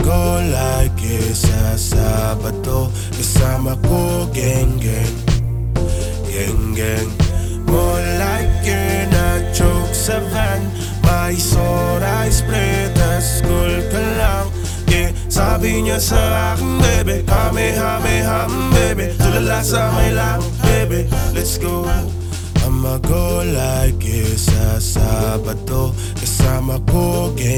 ko lagi sa Sabado Kasama ko geng geng Geng geng More like you're not joke sa van. May soray spray Tas cool ka lang. Yeah, sabi niya sa akin baby Kami hami ham baby Tulala sa may lang baby Let's go. I'ma go like sa Sabado Kasama ko geng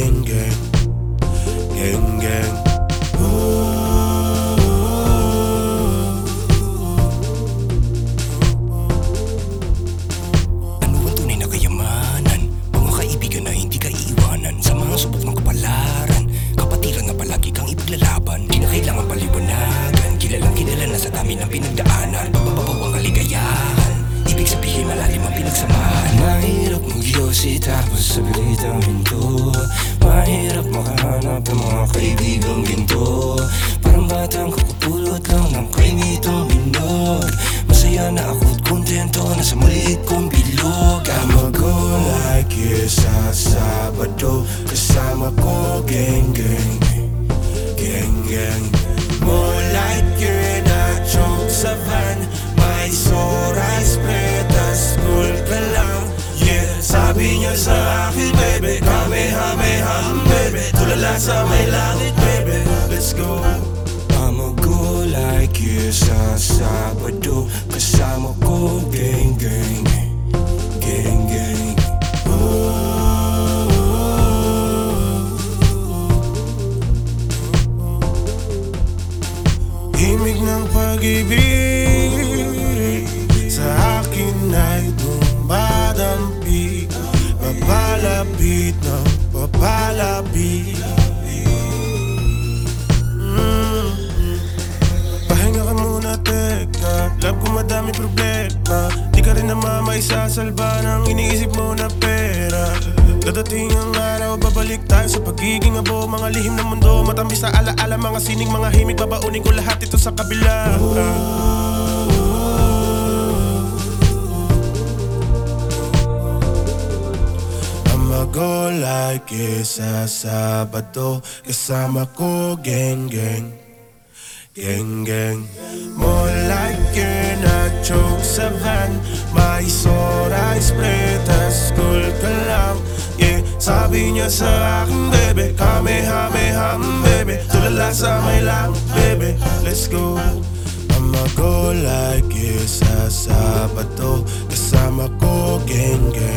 kilala na sa dami ng pinagdaanan. Pabababaw ang kaligayahan. Ibig sabihin malalim ang pinagsamahan. Mahirap magyosi tapos sa bilitang hinto Mahirap makahanap ng mga kaibigang ginto. Parang batang kakapulot lang ng kainitong binog Masaya na ako't kontento na sa maliit kong bilog. I'ma go like it's sa Sabado. Kasama ko, gang Gang, baby Tulala sa may langit, baby. Let's go. I'ma go like it's sa Sabado Kasama ko, gang, gang Gang, gang. Himig ng pag-ibig. Sa akin ay dumadampi. Papalapit ng papalapit Mm. Pahinga ka muna, teka. Love ko madami problema. Di ka rin naman maisasalba ng iniisip mo na pera. Dadating ang babalik tayo sa pagiging Mga lihim ng mundo, matamis na alaala Mga sining, mga himig, babaunin ko lahat ito sa kabila. I'ma go like sa Sabado Kasama ko, gang, gang Gang, gang More like you're not joke sa van May soda, espreta, school ka lang Yeah, sabi niya sa akin, baby Kame-hame-ham, baby. Tulala sa may lang, baby. Let's go. I'ma go like sa Sabado Kasama ko, gang, gang